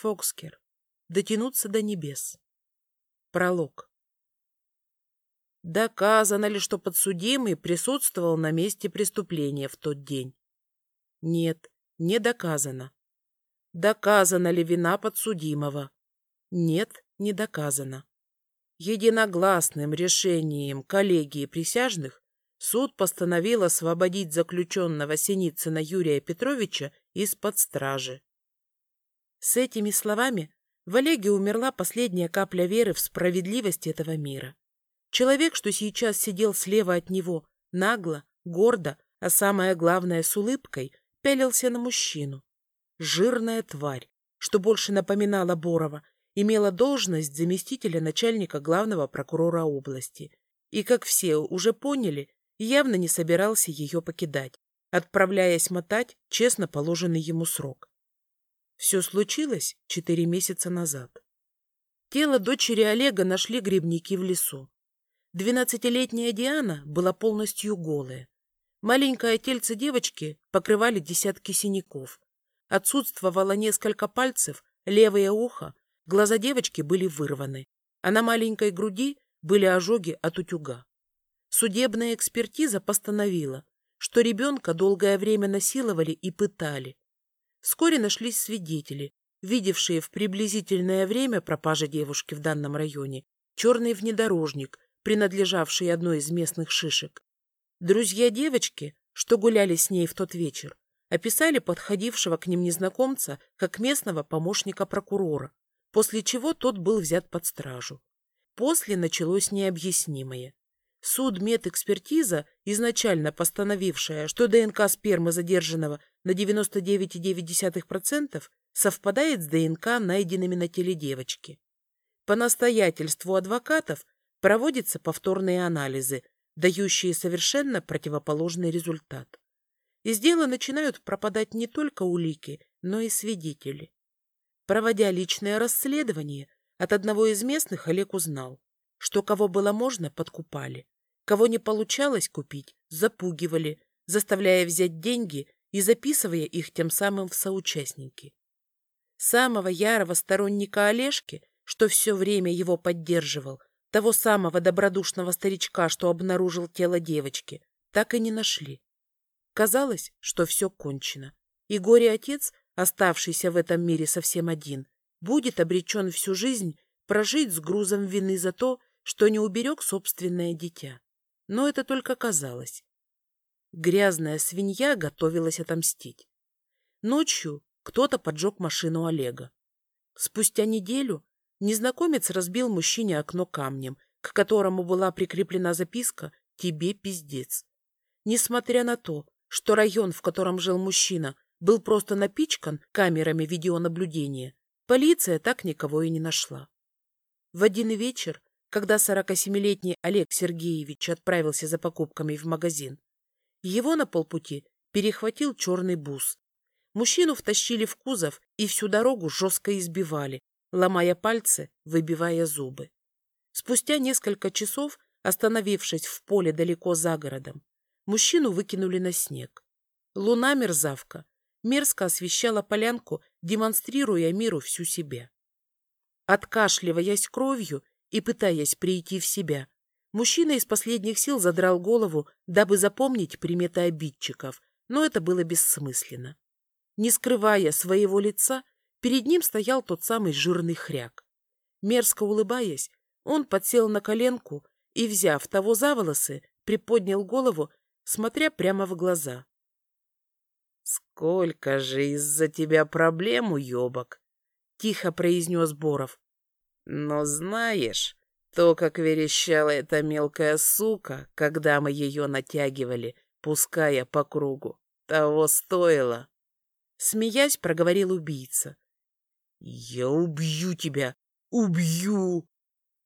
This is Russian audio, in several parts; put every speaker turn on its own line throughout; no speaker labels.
Фокскер. Дотянуться до небес. Пролог. Доказано ли, что подсудимый присутствовал на месте преступления в тот день? Нет, не доказано. Доказана ли вина подсудимого? Нет, не доказано. Единогласным решением коллегии присяжных суд постановил освободить заключенного Синицына Юрия Петровича из-под стражи. С этими словами в Олеге умерла последняя капля веры в справедливость этого мира. Человек, что сейчас сидел слева от него, нагло, гордо, а самое главное, с улыбкой, пялился на мужчину. Жирная тварь, что больше напоминала Борова, имела должность заместителя начальника главного прокурора области. И, как все уже поняли, явно не собирался ее покидать, отправляясь мотать честно положенный ему срок. Все случилось четыре месяца назад. Тело дочери Олега нашли грибники в лесу. Двенадцатилетняя Диана была полностью голая. Маленькое тельце девочки покрывали десятки синяков. Отсутствовало несколько пальцев, левое ухо, глаза девочки были вырваны, а на маленькой груди были ожоги от утюга. Судебная экспертиза постановила, что ребенка долгое время насиловали и пытали, Вскоре нашлись свидетели, видевшие в приблизительное время пропажи девушки в данном районе черный внедорожник, принадлежавший одной из местных шишек. Друзья девочки, что гуляли с ней в тот вечер, описали подходившего к ним незнакомца как местного помощника прокурора, после чего тот был взят под стражу. После началось необъяснимое. Суд-медэкспертиза, изначально постановившая, что ДНК спермы задержанного на 99,9% совпадает с ДНК, найденными на теле девочки. По настоятельству адвокатов проводятся повторные анализы, дающие совершенно противоположный результат. Из дела начинают пропадать не только улики, но и свидетели. Проводя личное расследование, от одного из местных Олег узнал, что кого было можно, подкупали, кого не получалось купить, запугивали, заставляя взять деньги и записывая их тем самым в соучастники. Самого ярого сторонника Олежки, что все время его поддерживал, того самого добродушного старичка, что обнаружил тело девочки, так и не нашли. Казалось, что все кончено, и горе-отец, оставшийся в этом мире совсем один, будет обречен всю жизнь прожить с грузом вины за то, что не уберег собственное дитя. Но это только казалось. Грязная свинья готовилась отомстить. Ночью кто-то поджег машину Олега. Спустя неделю незнакомец разбил мужчине окно камнем, к которому была прикреплена записка «Тебе пиздец». Несмотря на то, что район, в котором жил мужчина, был просто напичкан камерами видеонаблюдения, полиция так никого и не нашла. В один вечер, когда 47-летний Олег Сергеевич отправился за покупками в магазин, его на полпути перехватил черный бус. Мужчину втащили в кузов и всю дорогу жестко избивали, ломая пальцы, выбивая зубы. Спустя несколько часов, остановившись в поле далеко за городом, мужчину выкинули на снег. Луна мерзавка мерзко освещала полянку, демонстрируя миру всю себя. Откашливаясь кровью и пытаясь прийти в себя, Мужчина из последних сил задрал голову, дабы запомнить приметы обидчиков, но это было бессмысленно. Не скрывая своего лица, перед ним стоял тот самый жирный хряк. Мерзко улыбаясь, он подсел на коленку и, взяв того за волосы, приподнял голову, смотря прямо в глаза. — Сколько же из-за тебя проблем, уебок! — тихо произнес Боров. — Но знаешь, то, как верещала эта мелкая сука, когда мы ее натягивали, пуская по кругу, того стоило. Смеясь, проговорил убийца. «Я убью тебя! Убью!»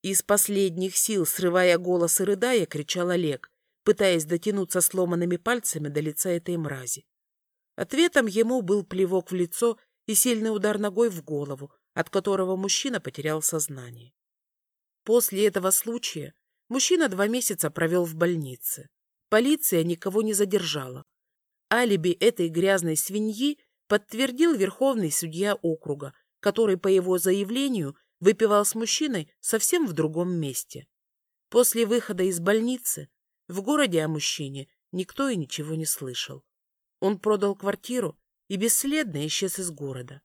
Из последних сил, срывая голос и рыдая, кричал Олег, пытаясь дотянуться сломанными пальцами до лица этой мрази. Ответом ему был плевок в лицо и сильный удар ногой в голову, от которого мужчина потерял сознание. После этого случая мужчина два месяца провел в больнице. Полиция никого не задержала. Алиби этой грязной свиньи подтвердил верховный судья округа, который, по его заявлению, выпивал с мужчиной совсем в другом месте. После выхода из больницы в городе о мужчине никто и ничего не слышал. Он продал квартиру и бесследно исчез из города.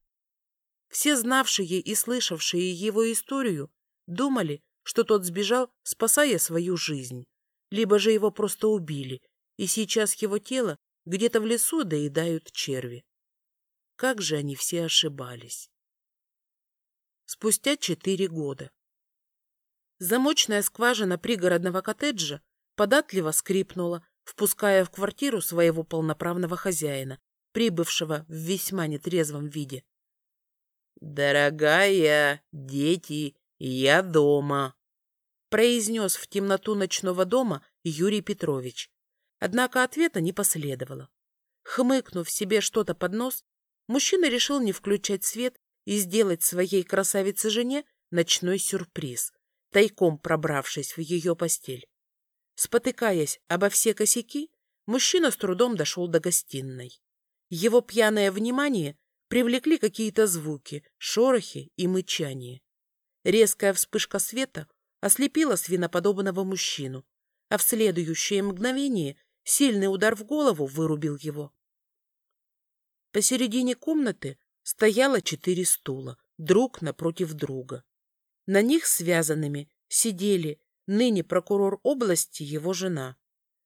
Все знавшие и слышавшие его историю думали, что тот сбежал, спасая свою жизнь, либо же его просто убили, и сейчас его тело где-то в лесу доедают черви. Как же они все ошибались. Спустя четыре года. Замочная скважина пригородного коттеджа податливо скрипнула, впуская в квартиру своего полноправного хозяина, прибывшего в весьма нетрезвом виде. «Дорогая, дети, я дома», — произнес в темноту ночного дома Юрий Петрович. Однако ответа не последовало. Хмыкнув себе что-то под нос, мужчина решил не включать свет и сделать своей красавице-жене ночной сюрприз, тайком пробравшись в ее постель. Спотыкаясь обо все косяки, мужчина с трудом дошел до гостиной. Его пьяное внимание привлекли какие-то звуки, шорохи и мычание. Резкая вспышка света ослепила свиноподобного мужчину, а в следующее мгновение сильный удар в голову вырубил его. Посередине комнаты стояло четыре стула, друг напротив друга. На них связанными сидели ныне прокурор области его жена.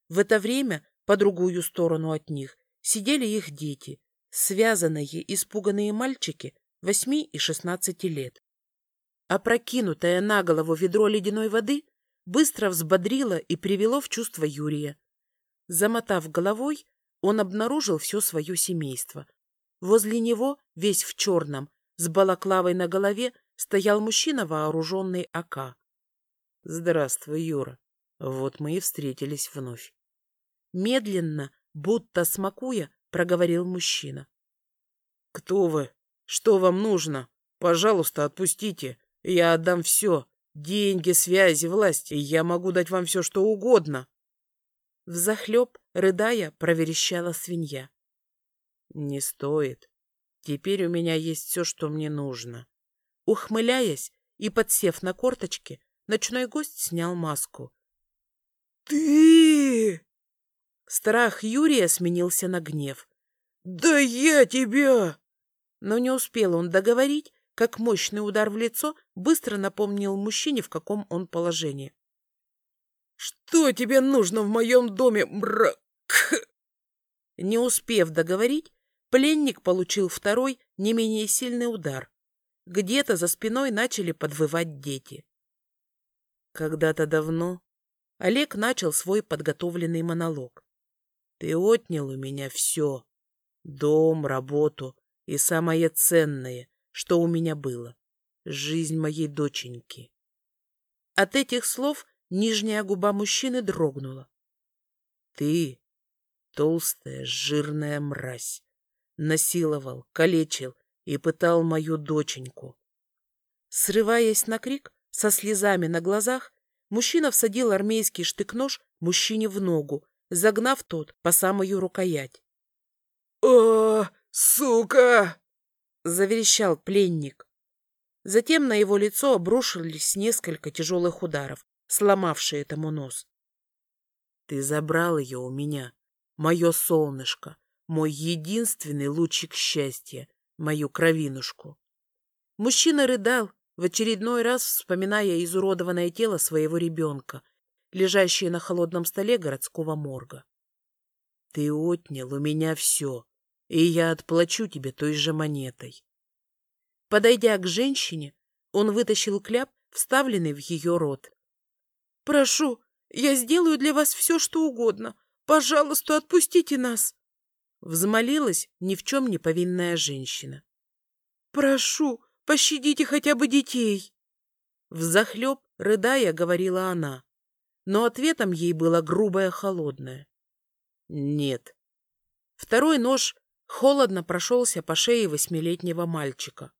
В это время по другую сторону от них сидели их дети, связанные испуганные мальчики восьми и шестнадцати лет. Опрокинутое на голову ведро ледяной воды быстро взбодрило и привело в чувство Юрия. Замотав головой, он обнаружил все свое семейство, Возле него, весь в черном, с балаклавой на голове, стоял мужчина, вооруженный АК. — Здравствуй, Юра. Вот мы и встретились вновь. Медленно, будто смакуя, проговорил мужчина. — Кто вы? Что вам нужно? Пожалуйста, отпустите. Я отдам все. Деньги, связи, власть. Я могу дать вам все, что угодно. Взахлеб, рыдая, проверещала свинья. Не стоит. Теперь у меня есть все, что мне нужно. Ухмыляясь и подсев на корточки, ночной гость снял маску. «Ты!» Страх Юрия сменился на гнев. «Да я тебя!» Но не успел он договорить, как мощный удар в лицо быстро напомнил мужчине, в каком он положении. «Что тебе нужно в моем доме, мрак?» Не успев договорить, Пленник получил второй, не менее сильный удар. Где-то за спиной начали подвывать дети. Когда-то давно Олег начал свой подготовленный монолог. «Ты отнял у меня все. Дом, работу и самое ценное, что у меня было. Жизнь моей доченьки». От этих слов нижняя губа мужчины дрогнула. «Ты толстая, жирная мразь насиловал, калечил и пытал мою доченьку. Срываясь на крик, со слезами на глазах, мужчина всадил армейский штык-нож мужчине в ногу, загнав тот по самую рукоять. «О, сука!» — заверещал пленник. Затем на его лицо обрушились несколько тяжелых ударов, сломавшие этому нос. «Ты забрал ее у меня, мое солнышко, мой единственный лучик счастья, мою кровинушку. Мужчина рыдал, в очередной раз вспоминая изуродованное тело своего ребенка, лежащее на холодном столе городского морга. Ты отнял у меня все, и я отплачу тебе той же монетой. Подойдя к женщине, он вытащил кляп, вставленный в ее рот. — Прошу, я сделаю для вас все, что угодно. Пожалуйста, отпустите нас. Взмолилась ни в чем не повинная женщина. «Прошу, пощадите хотя бы детей!» Взахлеб, рыдая, говорила она, но ответом ей было грубое холодное. «Нет». Второй нож холодно прошелся по шее восьмилетнего мальчика.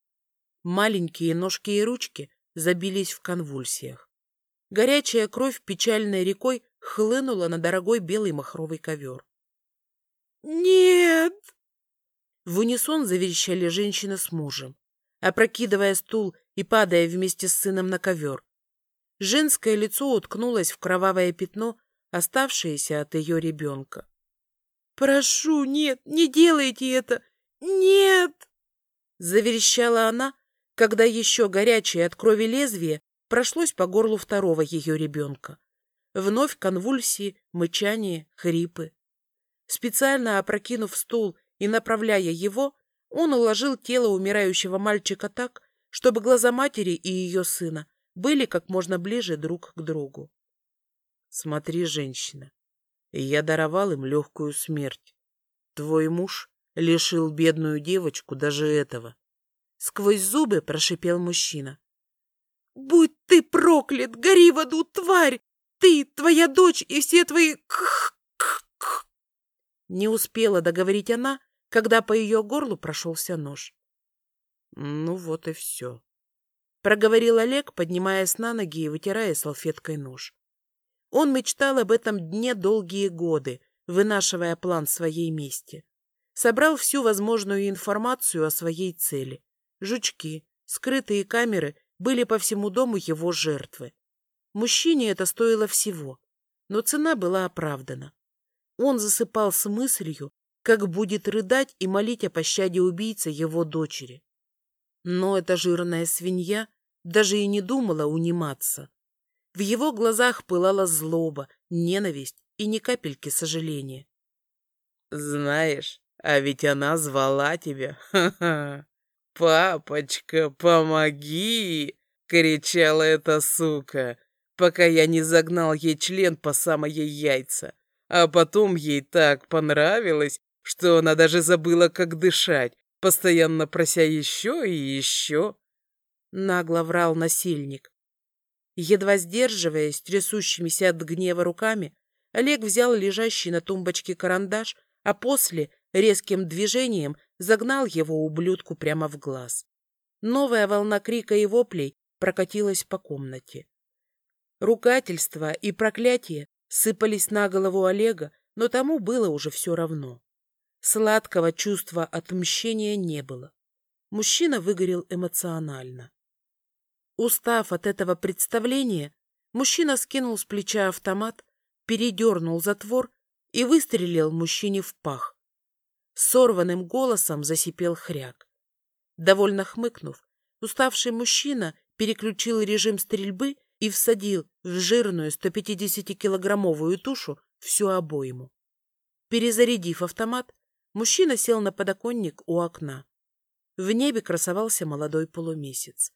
Маленькие ножки и ручки забились в конвульсиях. Горячая кровь печальной рекой хлынула на дорогой белый махровый ковер. «Нет!» В унисон заверещали женщина с мужем. опрокидывая стул и падая вместе с сыном на ковер. Женское лицо уткнулось в кровавое пятно, оставшееся от ее ребенка. «Прошу, нет, не делайте это! Нет!» Заверещала она, когда еще горячее от крови лезвие прошлось по горлу второго ее ребенка. Вновь конвульсии, мычание, хрипы. Специально опрокинув стул и направляя его, он уложил тело умирающего мальчика так, чтобы глаза матери и ее сына были как можно ближе друг к другу. Смотри, женщина, я даровал им легкую смерть. Твой муж лишил бедную девочку даже этого. Сквозь зубы прошипел мужчина. «Будь ты проклят! Гори в аду, тварь! Ты, твоя дочь и все твои... Не успела договорить она, когда по ее горлу прошелся нож. Ну вот и все. Проговорил Олег, поднимаясь на ноги и вытирая салфеткой нож. Он мечтал об этом дне долгие годы, вынашивая план своей мести. Собрал всю возможную информацию о своей цели. Жучки, скрытые камеры были по всему дому его жертвы. Мужчине это стоило всего, но цена была оправдана. Он засыпал с мыслью, как будет рыдать и молить о пощаде убийцы его дочери. Но эта жирная свинья даже и не думала униматься. В его глазах пылала злоба, ненависть и ни капельки сожаления.
«Знаешь, а ведь она звала тебя. Ха-ха! Папочка, помоги!» — кричала эта сука пока я не загнал ей член по самые яйца. А потом ей так понравилось, что она даже забыла, как дышать, постоянно прося еще и еще.
Нагло врал насильник. Едва сдерживаясь, трясущимися от гнева руками, Олег взял лежащий на тумбочке карандаш, а после резким движением загнал его ублюдку прямо в глаз. Новая волна крика и воплей прокатилась по комнате. Ругательства и проклятия сыпались на голову Олега, но тому было уже все равно. Сладкого чувства отмщения не было. Мужчина выгорел эмоционально. Устав от этого представления, мужчина скинул с плеча автомат, передернул затвор и выстрелил мужчине в пах. Сорванным голосом засипел хряк. Довольно хмыкнув, уставший мужчина переключил режим стрельбы и всадил в жирную 150-килограммовую тушу всю обойму. Перезарядив автомат, мужчина сел на подоконник у окна. В небе красовался молодой полумесяц.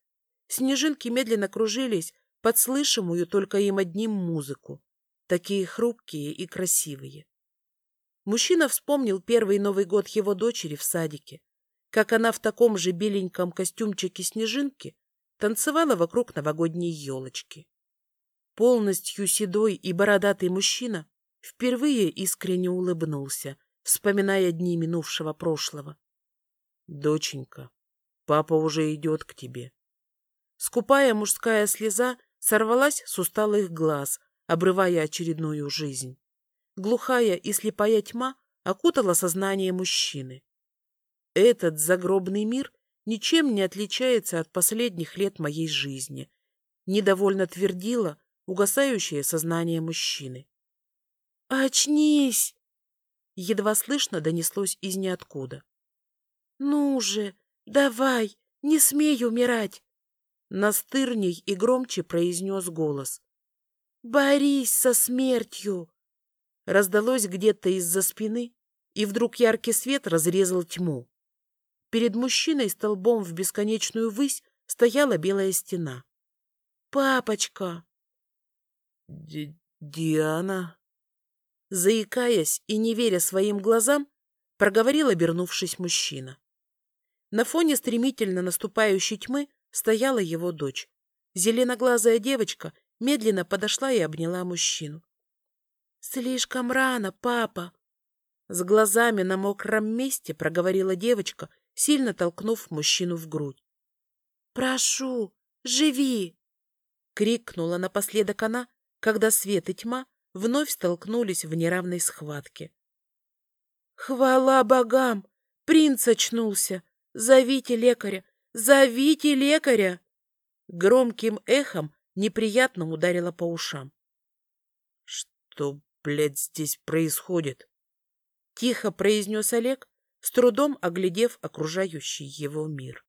Снежинки медленно кружились под слышимую только им одним музыку, такие хрупкие и красивые. Мужчина вспомнил первый Новый год его дочери в садике, как она в таком же беленьком костюмчике снежинки танцевала вокруг новогодней елочки. Полностью седой и бородатый мужчина впервые искренне улыбнулся, вспоминая дни минувшего прошлого. — Доченька, папа уже идет к тебе. Скупая мужская слеза сорвалась с усталых глаз, обрывая очередную жизнь. Глухая и слепая тьма окутала сознание мужчины. Этот загробный мир ничем не отличается от последних лет моей жизни, недовольно твердила угасающее сознание мужчины. «Очнись!» Едва слышно донеслось из ниоткуда. «Ну же, давай, не смей умирать!» Настырней и громче произнес голос. «Борись со смертью!» Раздалось где-то из-за спины, и вдруг яркий свет разрезал тьму. Перед мужчиной столбом в бесконечную высь стояла белая стена. «Папочка!»
Ди «Диана?»
Заикаясь и не веря своим глазам, проговорил, обернувшись мужчина. На фоне стремительно наступающей тьмы стояла его дочь. Зеленоглазая девочка медленно подошла и обняла мужчину. «Слишком рано, папа!» С глазами на мокром месте проговорила девочка сильно толкнув мужчину в грудь. «Прошу, живи!» — крикнула напоследок она, когда свет и тьма вновь столкнулись в неравной схватке. «Хвала богам! Принц очнулся! Зовите лекаря! Зовите лекаря!» Громким эхом неприятно ударило по ушам.
«Что, блядь, здесь происходит?»
Тихо произнес Олег, с трудом оглядев окружающий его мир.